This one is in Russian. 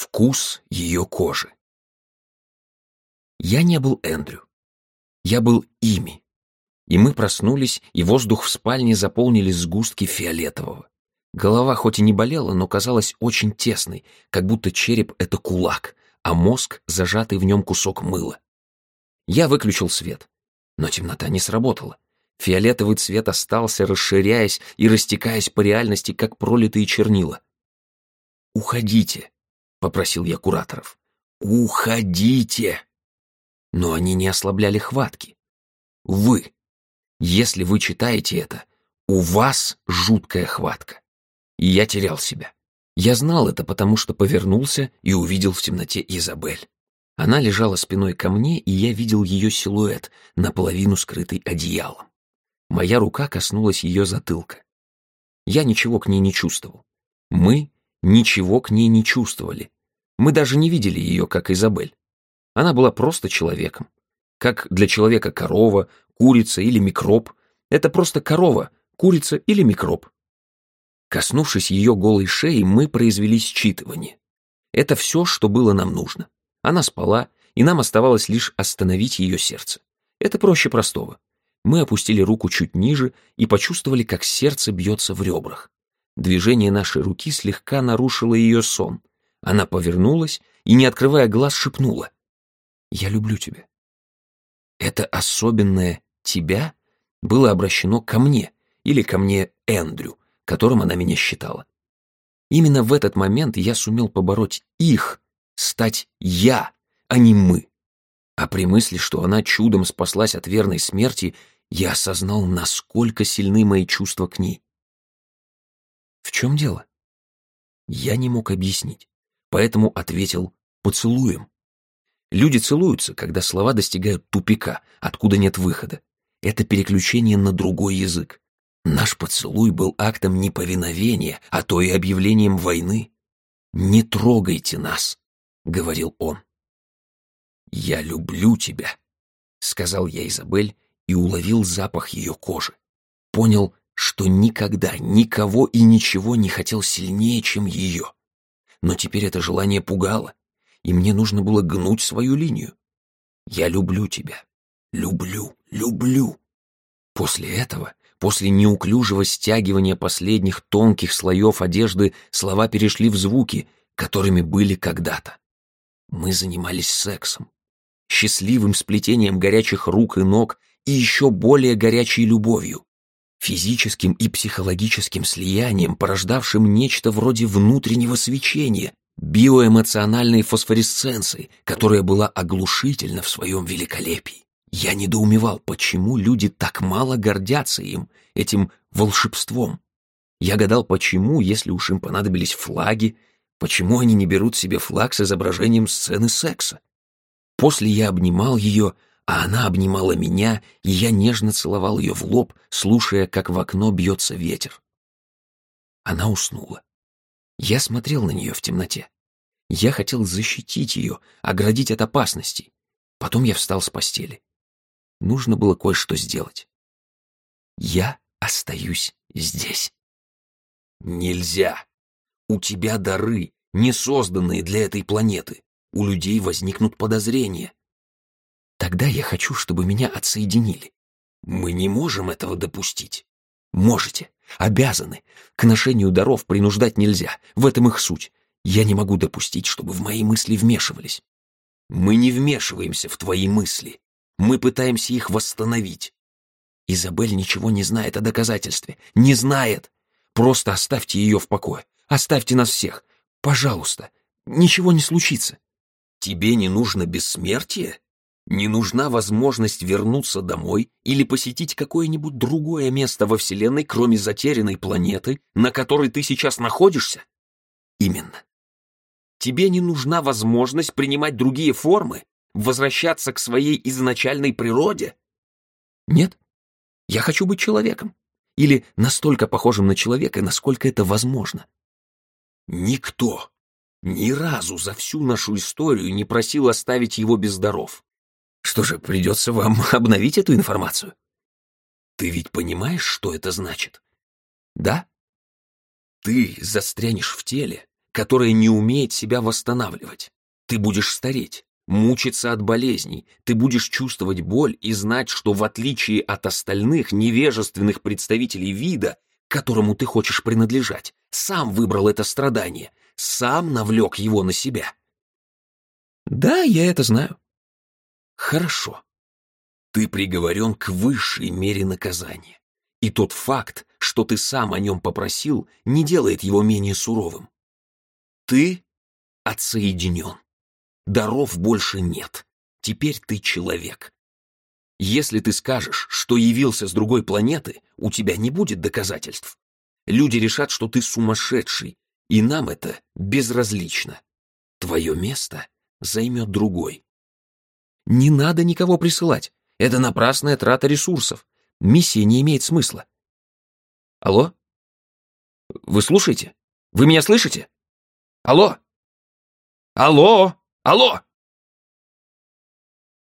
Вкус ее кожи. Я не был Эндрю. Я был ими. И мы проснулись, и воздух в спальне заполнили сгустки фиолетового. Голова хоть и не болела, но казалась очень тесной, как будто череп — это кулак, а мозг — зажатый в нем кусок мыла. Я выключил свет, но темнота не сработала. Фиолетовый цвет остался, расширяясь и растекаясь по реальности, как пролитые чернила. «Уходите», — попросил я кураторов. «Уходите!» Но они не ослабляли хватки. «Вы, если вы читаете это, у вас жуткая хватка». И я терял себя. Я знал это, потому что повернулся и увидел в темноте Изабель. Она лежала спиной ко мне, и я видел ее силуэт, наполовину скрытый одеялом. Моя рука коснулась ее затылка. Я ничего к ней не чувствовал. Мы ничего к ней не чувствовали. Мы даже не видели ее, как Изабель. Она была просто человеком. Как для человека корова, курица или микроб. Это просто корова, курица или микроб. Коснувшись ее голой шеи, мы произвели считывание. Это все, что было нам нужно. Она спала, и нам оставалось лишь остановить ее сердце. Это проще простого. Мы опустили руку чуть ниже и почувствовали, как сердце бьется в ребрах. Движение нашей руки слегка нарушило ее сон. Она повернулась и, не открывая глаз, шепнула. «Я люблю тебя». Это особенное «тебя» было обращено ко мне или ко мне Эндрю, которым она меня считала. Именно в этот момент я сумел побороть их, стать я, а не мы. А при мысли, что она чудом спаслась от верной смерти, я осознал, насколько сильны мои чувства к ней. Чем дело? Я не мог объяснить, поэтому ответил поцелуем. Люди целуются, когда слова достигают тупика, откуда нет выхода. Это переключение на другой язык. Наш поцелуй был актом неповиновения, а то и объявлением войны. «Не трогайте нас», — говорил он. «Я люблю тебя», — сказал я Изабель и уловил запах ее кожи. Понял, что никогда никого и ничего не хотел сильнее, чем ее. Но теперь это желание пугало, и мне нужно было гнуть свою линию. «Я люблю тебя. Люблю, люблю». После этого, после неуклюжего стягивания последних тонких слоев одежды, слова перешли в звуки, которыми были когда-то. Мы занимались сексом, счастливым сплетением горячих рук и ног и еще более горячей любовью, физическим и психологическим слиянием, порождавшим нечто вроде внутреннего свечения, биоэмоциональной фосфоресценции, которая была оглушительна в своем великолепии. Я недоумевал, почему люди так мало гордятся им, этим волшебством. Я гадал, почему, если уж им понадобились флаги, Почему они не берут себе флаг с изображением сцены секса? После я обнимал ее, а она обнимала меня, и я нежно целовал ее в лоб, слушая, как в окно бьется ветер. Она уснула. Я смотрел на нее в темноте. Я хотел защитить ее, оградить от опасностей. Потом я встал с постели. Нужно было кое-что сделать. Я остаюсь здесь. Нельзя. У тебя дары, не созданные для этой планеты. У людей возникнут подозрения. Тогда я хочу, чтобы меня отсоединили. Мы не можем этого допустить. Можете, обязаны. К ношению даров принуждать нельзя, в этом их суть. Я не могу допустить, чтобы в мои мысли вмешивались. Мы не вмешиваемся в твои мысли. Мы пытаемся их восстановить. Изабель ничего не знает о доказательстве. Не знает. Просто оставьте ее в покое. Оставьте нас всех. Пожалуйста. Ничего не случится. Тебе не нужно бессмертие? Не нужна возможность вернуться домой или посетить какое-нибудь другое место во Вселенной, кроме затерянной планеты, на которой ты сейчас находишься? Именно. Тебе не нужна возможность принимать другие формы, возвращаться к своей изначальной природе? Нет. Я хочу быть человеком. Или настолько похожим на человека, насколько это возможно. Никто ни разу за всю нашу историю не просил оставить его без даров. Что же, придется вам обновить эту информацию? Ты ведь понимаешь, что это значит? Да? Ты застрянешь в теле, которое не умеет себя восстанавливать. Ты будешь стареть, мучиться от болезней, ты будешь чувствовать боль и знать, что в отличие от остальных невежественных представителей вида, которому ты хочешь принадлежать, сам выбрал это страдание, сам навлек его на себя. Да, я это знаю. Хорошо. Ты приговорен к высшей мере наказания. И тот факт, что ты сам о нем попросил, не делает его менее суровым. Ты отсоединен. Даров больше нет. Теперь ты человек. Если ты скажешь, что явился с другой планеты, у тебя не будет доказательств. Люди решат, что ты сумасшедший, и нам это безразлично. Твое место займет другой. Не надо никого присылать. Это напрасная трата ресурсов. Миссия не имеет смысла. Алло? Вы слушаете? Вы меня слышите? Алло? Алло? Алло!